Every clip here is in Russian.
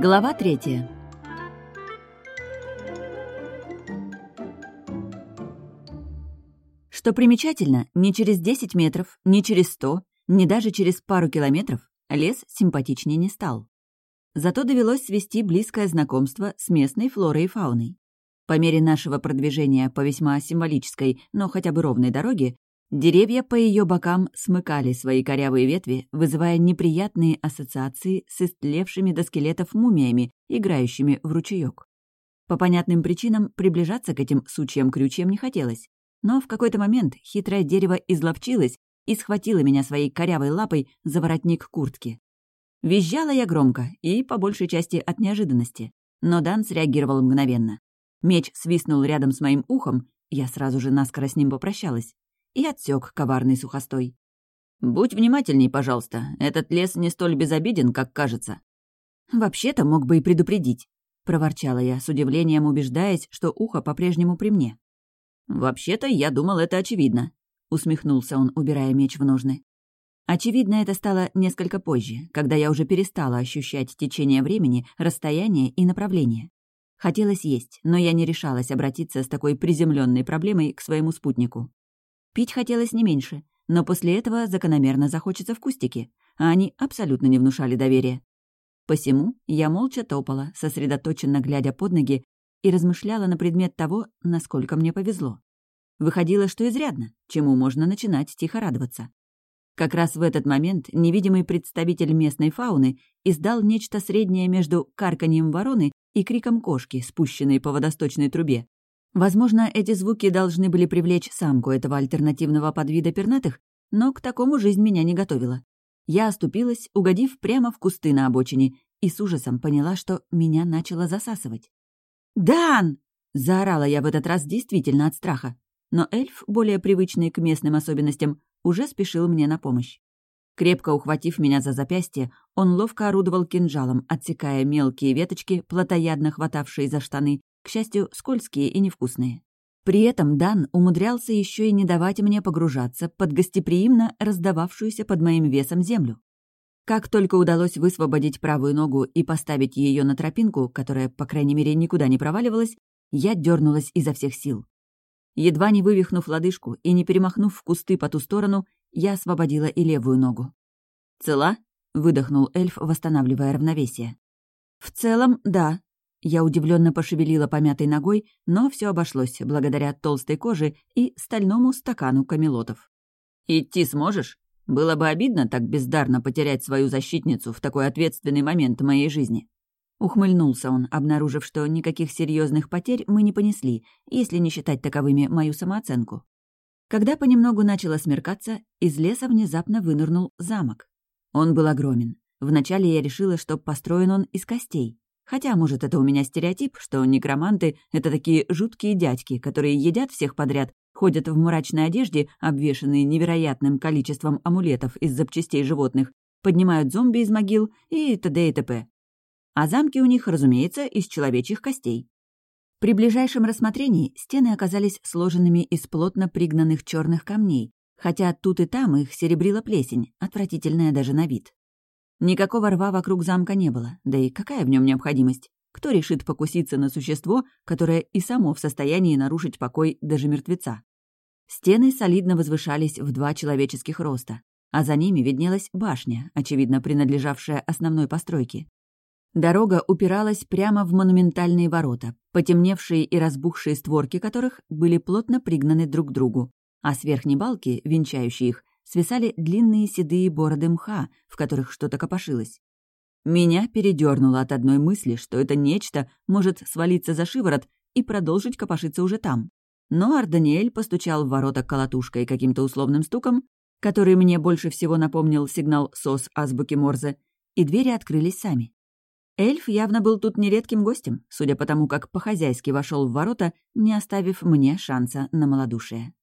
Глава третья. Что примечательно, ни через 10 метров, ни через 100, ни даже через пару километров лес симпатичнее не стал. Зато довелось свести близкое знакомство с местной флорой и фауной. По мере нашего продвижения по весьма символической, но хотя бы ровной дороге, деревья по ее бокам смыкали свои корявые ветви, вызывая неприятные ассоциации с истлевшими до скелетов мумиями, играющими в ручеек. По понятным причинам приближаться к этим сучьям-крючьям не хотелось. Но в какой-то момент хитрое дерево изловчилось и схватило меня своей корявой лапой за воротник куртки. Визжала я громко и, по большей части, от неожиданности. Но Дан среагировал мгновенно. Меч свистнул рядом с моим ухом, я сразу же наскоро с ним попрощалась, и отсек коварный сухостой. «Будь внимательней, пожалуйста, этот лес не столь безобиден, как кажется». «Вообще-то мог бы и предупредить», — проворчала я, с удивлением убеждаясь, что ухо по-прежнему при мне. «Вообще-то я думал, это очевидно», — усмехнулся он, убирая меч в ножны. Очевидно, это стало несколько позже, когда я уже перестала ощущать течение времени, расстояние и направление. Хотелось есть, но я не решалась обратиться с такой приземленной проблемой к своему спутнику. Пить хотелось не меньше, но после этого закономерно захочется в кустике, а они абсолютно не внушали доверия. Посему я молча топала, сосредоточенно глядя под ноги и размышляла на предмет того, насколько мне повезло. Выходило, что изрядно, чему можно начинать тихо радоваться. Как раз в этот момент невидимый представитель местной фауны издал нечто среднее между карканьем вороны и криком кошки, спущенной по водосточной трубе. Возможно, эти звуки должны были привлечь самку этого альтернативного подвида пернатых, но к такому жизнь меня не готовила. Я оступилась, угодив прямо в кусты на обочине, и с ужасом поняла, что меня начало засасывать. «Дан!» — заорала я в этот раз действительно от страха. Но эльф, более привычный к местным особенностям, уже спешил мне на помощь. Крепко ухватив меня за запястье, он ловко орудовал кинжалом, отсекая мелкие веточки, плотоядно хватавшие за штаны, к счастью, скользкие и невкусные. При этом Дан умудрялся еще и не давать мне погружаться под гостеприимно раздававшуюся под моим весом землю. Как только удалось высвободить правую ногу и поставить ее на тропинку, которая, по крайней мере, никуда не проваливалась, я дернулась изо всех сил. Едва не вывихнув лодыжку и не перемахнув в кусты по ту сторону, я освободила и левую ногу. «Цела?» — выдохнул эльф, восстанавливая равновесие. «В целом, да». Я удивленно пошевелила помятой ногой, но все обошлось благодаря толстой коже и стальному стакану камелотов. «Идти сможешь?» Было бы обидно так бездарно потерять свою защитницу в такой ответственный момент моей жизни. Ухмыльнулся он, обнаружив, что никаких серьезных потерь мы не понесли, если не считать таковыми мою самооценку. Когда понемногу начало смеркаться, из леса внезапно вынырнул замок. Он был огромен. Вначале я решила, что построен он из костей. Хотя, может, это у меня стереотип, что некроманты — это такие жуткие дядьки, которые едят всех подряд ходят в мрачной одежде, обвешанные невероятным количеством амулетов из запчастей животных, поднимают зомби из могил и т.д. и т.п. А замки у них, разумеется, из человечьих костей. При ближайшем рассмотрении стены оказались сложенными из плотно пригнанных черных камней, хотя тут и там их серебрила плесень, отвратительная даже на вид. Никакого рва вокруг замка не было, да и какая в нем необходимость? Кто решит покуситься на существо, которое и само в состоянии нарушить покой даже мертвеца? Стены солидно возвышались в два человеческих роста, а за ними виднелась башня, очевидно принадлежавшая основной постройке. Дорога упиралась прямо в монументальные ворота, потемневшие и разбухшие створки которых были плотно пригнаны друг к другу, а с верхней балки, венчающей их, свисали длинные седые бороды мха, в которых что-то копошилось. Меня передернуло от одной мысли, что это нечто может свалиться за шиворот и продолжить копошиться уже там. Но Арданиэль постучал в ворота колотушкой каким-то условным стуком, который мне больше всего напомнил сигнал СОС азбуки Морзе, и двери открылись сами. Эльф явно был тут нередким гостем, судя по тому, как по-хозяйски вошел в ворота, не оставив мне шанса на малодушие.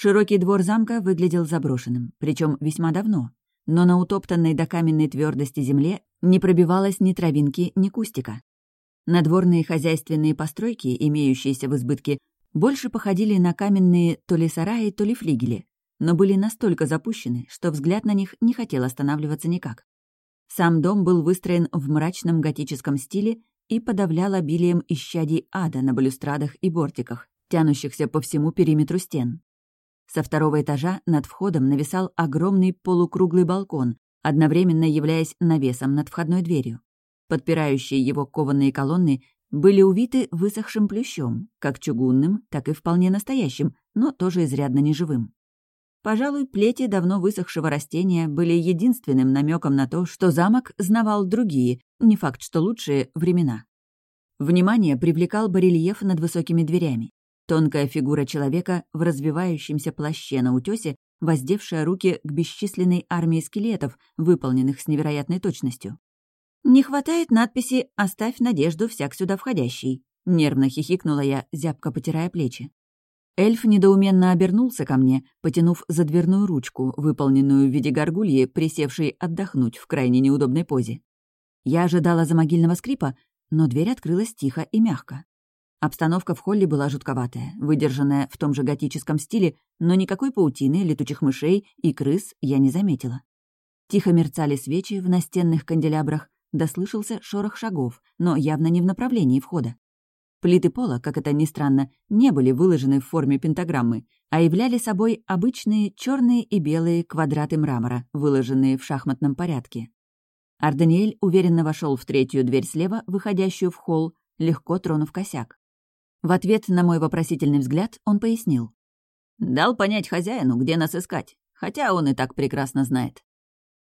Широкий двор замка выглядел заброшенным, причем весьма давно, но на утоптанной до каменной твердости земле не пробивалось ни травинки, ни кустика. Надворные хозяйственные постройки, имеющиеся в избытке, больше походили на каменные то ли сараи, то ли флигели, но были настолько запущены, что взгляд на них не хотел останавливаться никак. Сам дом был выстроен в мрачном готическом стиле и подавлял обилием исчадий ада на балюстрадах и бортиках, тянущихся по всему периметру стен. Со второго этажа над входом нависал огромный полукруглый балкон, одновременно являясь навесом над входной дверью. Подпирающие его кованые колонны были увиты высохшим плющом, как чугунным, так и вполне настоящим, но тоже изрядно неживым. Пожалуй, плети давно высохшего растения были единственным намеком на то, что замок знавал другие, не факт, что лучшие, времена. Внимание привлекал барельеф над высокими дверями. Тонкая фигура человека в развивающемся плаще на утёсе, воздевшая руки к бесчисленной армии скелетов, выполненных с невероятной точностью. «Не хватает надписи «Оставь надежду всяк сюда входящий», — нервно хихикнула я, зябко потирая плечи. Эльф недоуменно обернулся ко мне, потянув за дверную ручку, выполненную в виде горгульи, присевшей отдохнуть в крайне неудобной позе. Я ожидала за могильного скрипа, но дверь открылась тихо и мягко. Обстановка в холле была жутковатая, выдержанная в том же готическом стиле, но никакой паутины, летучих мышей и крыс я не заметила. Тихо мерцали свечи в настенных канделябрах, дослышался шорох шагов, но явно не в направлении входа. Плиты пола, как это ни странно, не были выложены в форме пентаграммы, а являли собой обычные черные и белые квадраты мрамора, выложенные в шахматном порядке. Арданиэль уверенно вошел в третью дверь слева, выходящую в холл, легко тронув косяк. В ответ на мой вопросительный взгляд он пояснил. «Дал понять хозяину, где нас искать, хотя он и так прекрасно знает».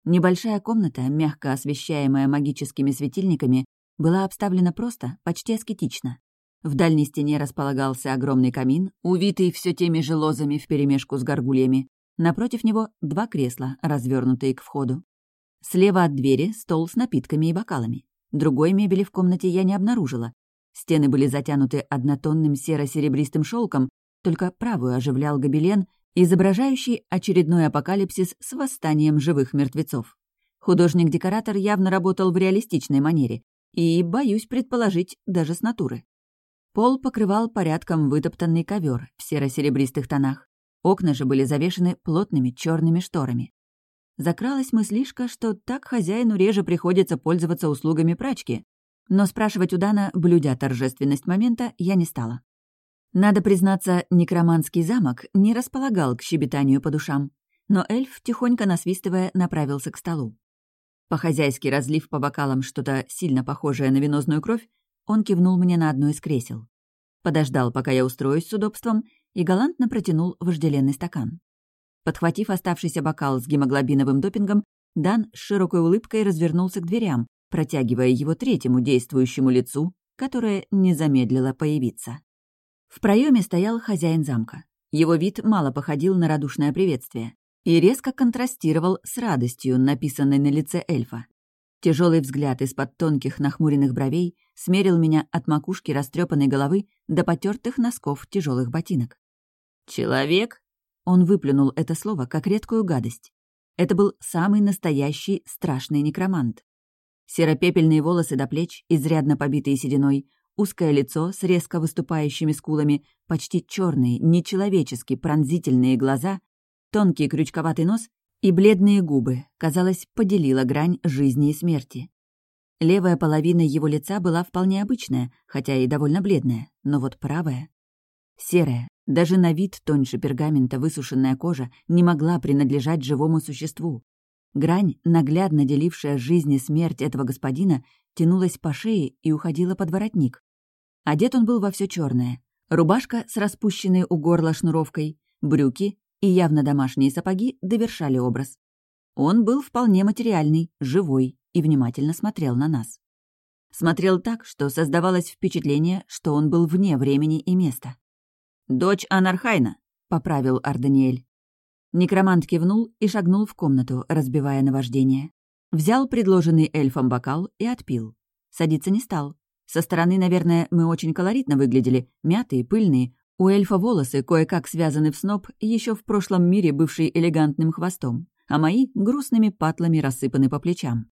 Небольшая комната, мягко освещаемая магическими светильниками, была обставлена просто, почти аскетично. В дальней стене располагался огромный камин, увитый все теми же лозами вперемешку с горгульями. Напротив него два кресла, развернутые к входу. Слева от двери стол с напитками и бокалами. Другой мебели в комнате я не обнаружила. Стены были затянуты однотонным серо-серебристым шелком, только правую оживлял гобелен, изображающий очередной апокалипсис с восстанием живых мертвецов. Художник-декоратор явно работал в реалистичной манере и, боюсь предположить, даже с натуры. Пол покрывал порядком вытоптанный ковер в серо-серебристых тонах. Окна же были завешены плотными черными шторами. Закралась мыслишка, что так хозяину реже приходится пользоваться услугами прачки, но спрашивать у Дана, блюдя торжественность момента, я не стала. Надо признаться, некроманский замок не располагал к щебетанию по душам, но эльф, тихонько насвистывая, направился к столу. По-хозяйски разлив по бокалам что-то сильно похожее на венозную кровь, он кивнул мне на одно из кресел. Подождал, пока я устроюсь с удобством, и галантно протянул вожделенный стакан. Подхватив оставшийся бокал с гемоглобиновым допингом, Дан с широкой улыбкой развернулся к дверям, протягивая его третьему действующему лицу, которое не замедлило появиться. В проеме стоял хозяин замка. Его вид мало походил на радушное приветствие и резко контрастировал с радостью, написанной на лице эльфа. Тяжелый взгляд из-под тонких нахмуренных бровей смерил меня от макушки растрепанной головы до потертых носков тяжелых ботинок. «Человек?» Он выплюнул это слово как редкую гадость. Это был самый настоящий страшный некромант. Серопепельные волосы до плеч, изрядно побитые сединой, узкое лицо с резко выступающими скулами, почти черные, нечеловечески пронзительные глаза, тонкий крючковатый нос и бледные губы, казалось, поделила грань жизни и смерти. Левая половина его лица была вполне обычная, хотя и довольно бледная, но вот правая... Серая, даже на вид тоньше пергамента высушенная кожа не могла принадлежать живому существу. Грань, наглядно делившая жизнь и смерть этого господина, тянулась по шее и уходила под воротник. Одет он был во все черное. Рубашка с распущенной у горла шнуровкой, брюки и явно домашние сапоги довершали образ. Он был вполне материальный, живой и внимательно смотрел на нас. Смотрел так, что создавалось впечатление, что он был вне времени и места. «Дочь Анархайна», — поправил Арданиэль. Некромант кивнул и шагнул в комнату, разбивая наваждение. Взял предложенный эльфом бокал и отпил. Садиться не стал. Со стороны, наверное, мы очень колоритно выглядели, мятые, пыльные, у эльфа волосы кое-как связаны в сноп, еще в прошлом мире бывший элегантным хвостом, а мои — грустными патлами рассыпаны по плечам.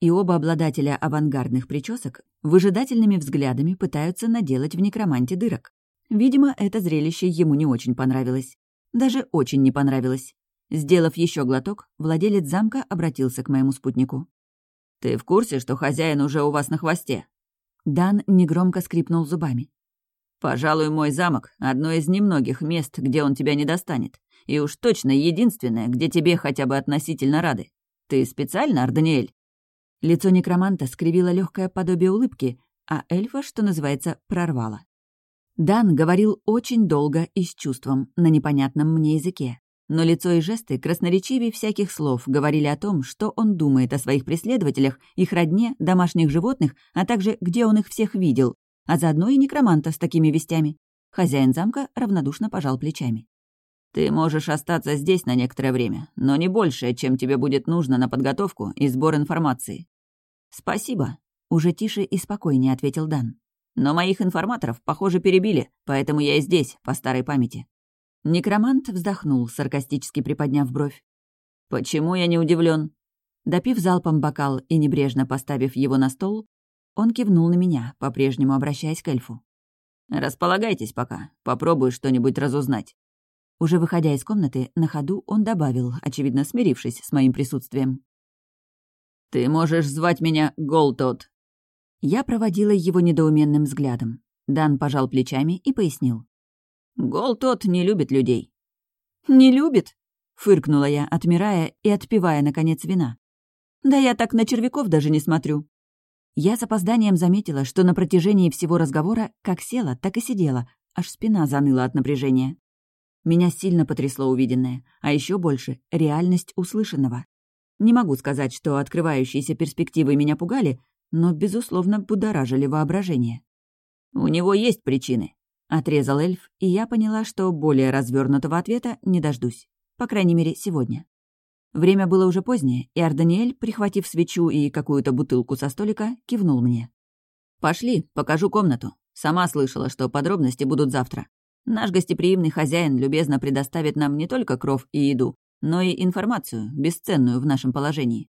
И оба обладателя авангардных причесок выжидательными взглядами пытаются наделать в некроманте дырок. Видимо, это зрелище ему не очень понравилось. Даже очень не понравилось. Сделав еще глоток, владелец замка обратился к моему спутнику. «Ты в курсе, что хозяин уже у вас на хвосте?» Дан негромко скрипнул зубами. «Пожалуй, мой замок — одно из немногих мест, где он тебя не достанет. И уж точно единственное, где тебе хотя бы относительно рады. Ты специально, Арданиэль?» Лицо некроманта скривило легкое подобие улыбки, а эльфа, что называется, прорвало. Дан говорил очень долго и с чувством, на непонятном мне языке. Но лицо и жесты красноречивее всяких слов говорили о том, что он думает о своих преследователях, их родне, домашних животных, а также где он их всех видел, а заодно и некроманта с такими вестями. Хозяин замка равнодушно пожал плечами. «Ты можешь остаться здесь на некоторое время, но не больше, чем тебе будет нужно на подготовку и сбор информации». «Спасибо», — уже тише и спокойнее ответил Дан. Но моих информаторов, похоже, перебили, поэтому я и здесь, по старой памяти». Некромант вздохнул, саркастически приподняв бровь. «Почему я не удивлен? Допив залпом бокал и небрежно поставив его на стол, он кивнул на меня, по-прежнему обращаясь к эльфу. «Располагайтесь пока, попробую что-нибудь разузнать». Уже выходя из комнаты, на ходу он добавил, очевидно смирившись с моим присутствием. «Ты можешь звать меня Голтот. Я проводила его недоуменным взглядом. Дан пожал плечами и пояснил. «Гол тот не любит людей». «Не любит?» — фыркнула я, отмирая и отпивая, наконец, вина. «Да я так на червяков даже не смотрю». Я с опозданием заметила, что на протяжении всего разговора как села, так и сидела, аж спина заныла от напряжения. Меня сильно потрясло увиденное, а еще больше — реальность услышанного. Не могу сказать, что открывающиеся перспективы меня пугали, но, безусловно, будоражили воображение. «У него есть причины», — отрезал эльф, и я поняла, что более развернутого ответа не дождусь. По крайней мере, сегодня. Время было уже позднее, и Арданиэль, прихватив свечу и какую-то бутылку со столика, кивнул мне. «Пошли, покажу комнату. Сама слышала, что подробности будут завтра. Наш гостеприимный хозяин любезно предоставит нам не только кров и еду, но и информацию, бесценную в нашем положении».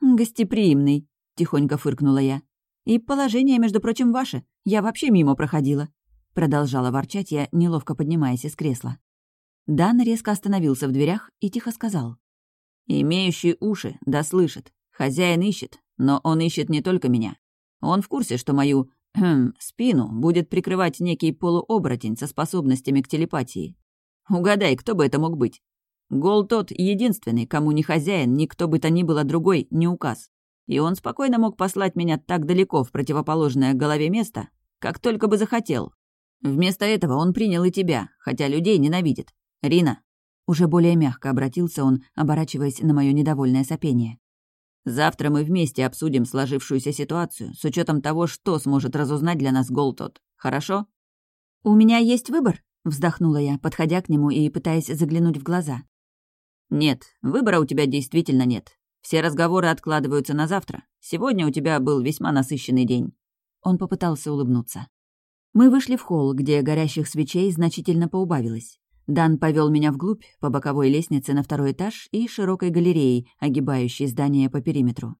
«Гостеприимный», — тихонько фыркнула я. «И положение, между прочим, ваше. Я вообще мимо проходила». Продолжала ворчать я, неловко поднимаясь из кресла. Дан резко остановился в дверях и тихо сказал. «Имеющий уши, да слышит. Хозяин ищет, но он ищет не только меня. Он в курсе, что мою хм, спину будет прикрывать некий полуоборотень со способностями к телепатии. Угадай, кто бы это мог быть? Гол тот единственный, кому ни хозяин, ни кто бы то ни было другой, не указ. И он спокойно мог послать меня так далеко в противоположное голове место, как только бы захотел. Вместо этого он принял и тебя, хотя людей ненавидит. Рина. Уже более мягко обратился он, оборачиваясь на мое недовольное сопение. Завтра мы вместе обсудим сложившуюся ситуацию с учетом того, что сможет разузнать для нас Голтот. Хорошо? У меня есть выбор, вздохнула я, подходя к нему и пытаясь заглянуть в глаза. Нет, выбора у тебя действительно нет. Все разговоры откладываются на завтра. Сегодня у тебя был весьма насыщенный день». Он попытался улыбнуться. Мы вышли в холл, где горящих свечей значительно поубавилось. Дан повел меня вглубь, по боковой лестнице на второй этаж и широкой галереей, огибающей здание по периметру.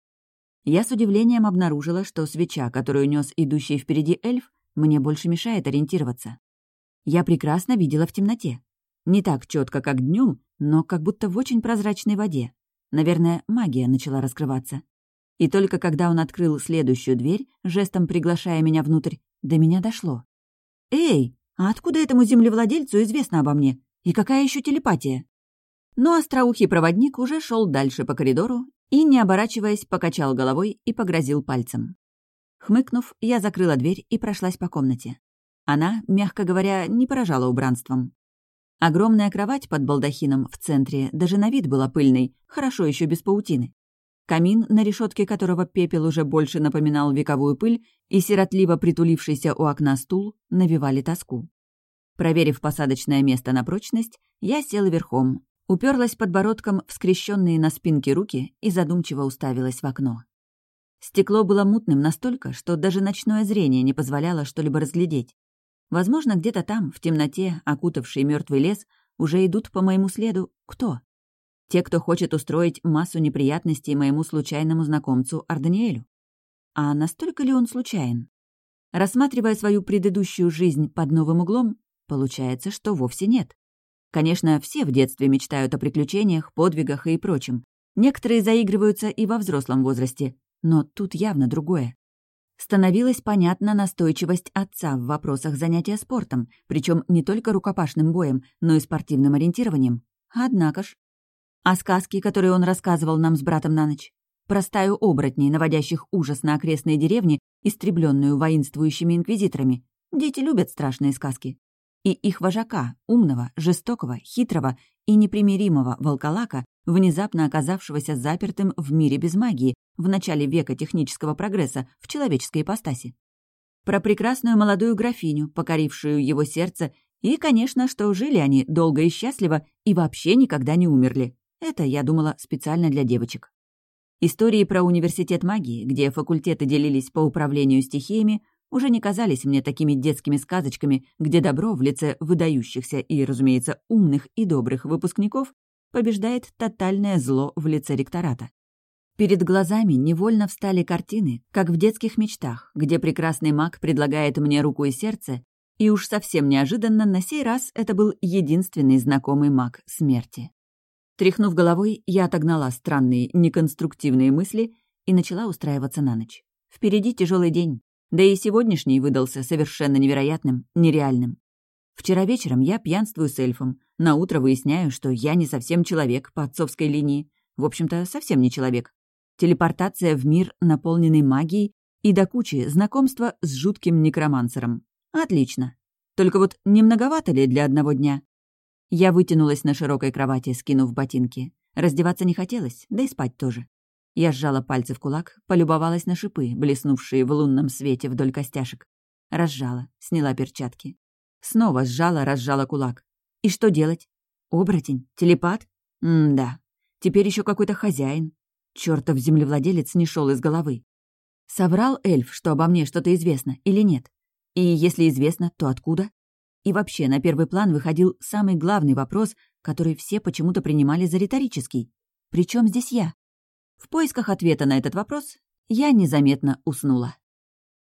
Я с удивлением обнаружила, что свеча, которую нес идущий впереди эльф, мне больше мешает ориентироваться. Я прекрасно видела в темноте. Не так четко, как днем, но как будто в очень прозрачной воде. Наверное, магия начала раскрываться. И только когда он открыл следующую дверь, жестом приглашая меня внутрь, до меня дошло. «Эй, а откуда этому землевладельцу известно обо мне? И какая еще телепатия?» Но остроухий проводник уже шел дальше по коридору и, не оборачиваясь, покачал головой и погрозил пальцем. Хмыкнув, я закрыла дверь и прошлась по комнате. Она, мягко говоря, не поражала убранством. Огромная кровать под балдахином в центре даже на вид была пыльной, хорошо еще без паутины. Камин, на решетке которого пепел уже больше напоминал вековую пыль, и сиротливо притулившийся у окна стул навевали тоску. Проверив посадочное место на прочность, я села верхом, уперлась подбородком в скрещенные на спинке руки и задумчиво уставилась в окно. Стекло было мутным настолько, что даже ночное зрение не позволяло что-либо разглядеть. Возможно, где-то там, в темноте, окутавший мертвый лес, уже идут по моему следу кто? Те, кто хочет устроить массу неприятностей моему случайному знакомцу Арданиэлю. А настолько ли он случайен? Рассматривая свою предыдущую жизнь под новым углом, получается, что вовсе нет. Конечно, все в детстве мечтают о приключениях, подвигах и прочем. Некоторые заигрываются и во взрослом возрасте. Но тут явно другое. Становилась понятна настойчивость отца в вопросах занятия спортом, причем не только рукопашным боем, но и спортивным ориентированием. Однако ж. А сказки, которые он рассказывал нам с братом на ночь? Про стаю оборотней, наводящих ужас на окрестные деревни, истребленную воинствующими инквизиторами. Дети любят страшные сказки. И их вожака, умного, жестокого, хитрого и непримиримого волколака, внезапно оказавшегося запертым в мире без магии в начале века технического прогресса в человеческой ипостаси. Про прекрасную молодую графиню, покорившую его сердце, и, конечно, что жили они долго и счастливо и вообще никогда не умерли. Это, я думала, специально для девочек. Истории про университет магии, где факультеты делились по управлению стихиями, уже не казались мне такими детскими сказочками, где добро в лице выдающихся и, разумеется, умных и добрых выпускников побеждает тотальное зло в лице ректората. Перед глазами невольно встали картины, как в детских мечтах, где прекрасный маг предлагает мне руку и сердце, и уж совсем неожиданно на сей раз это был единственный знакомый маг смерти. Тряхнув головой, я отогнала странные, неконструктивные мысли и начала устраиваться на ночь. Впереди тяжелый день, да и сегодняшний выдался совершенно невероятным, нереальным. Вчера вечером я пьянствую с эльфом, на утро выясняю, что я не совсем человек по отцовской линии, в общем-то, совсем не человек. Телепортация в мир, наполненный магией, и до кучи знакомства с жутким некромансером. Отлично. Только вот не многовато ли для одного дня? Я вытянулась на широкой кровати, скинув ботинки. Раздеваться не хотелось, да и спать тоже. Я сжала пальцы в кулак, полюбовалась на шипы, блеснувшие в лунном свете вдоль костяшек. Разжала, сняла перчатки. Снова сжала, разжала кулак. И что делать? Оборотень? Телепат? М-да. Теперь еще какой-то хозяин. Чёртов землевладелец не шел из головы. Соврал эльф, что обо мне что-то известно, или нет? И если известно, то откуда? И вообще на первый план выходил самый главный вопрос, который все почему-то принимали за риторический. Причем здесь я? В поисках ответа на этот вопрос я незаметно уснула.